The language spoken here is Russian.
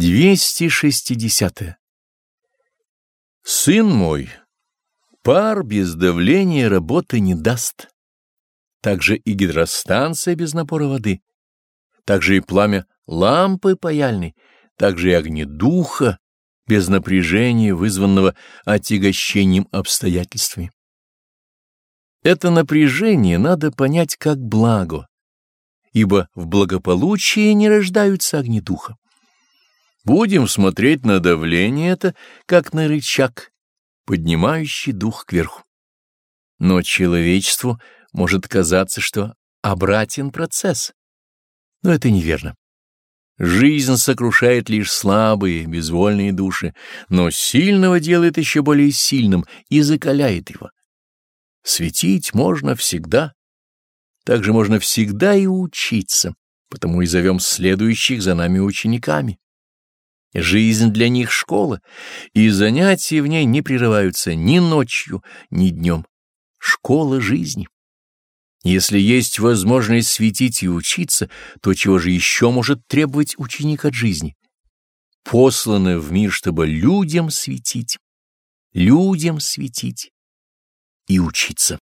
260. Сын мой, пар без давления работы не даст. Также и гидростанция без напора воды. Также и пламя лампы паяльной. Также и огнедуха без напряжения, вызванного отягощением обстоятельствами. Это напряжение надо понять как благо, ибо в благополучии не рождаются огнедуха. Будем смотреть на давление это, как на рычаг, поднимающий дух кверху. Но человечеству может казаться, что обратен процесс. Но это неверно. Жизнь сокрушает лишь слабые, безвольные души, но сильного делает еще более сильным и закаляет его. Светить можно всегда. Также можно всегда и учиться, потому и зовем следующих за нами учениками. Жизнь для них — школа, и занятия в ней не прерываются ни ночью, ни днем. Школа жизни. Если есть возможность светить и учиться, то чего же еще может требовать ученик от жизни? Посланы в мир, чтобы людям светить, людям светить и учиться.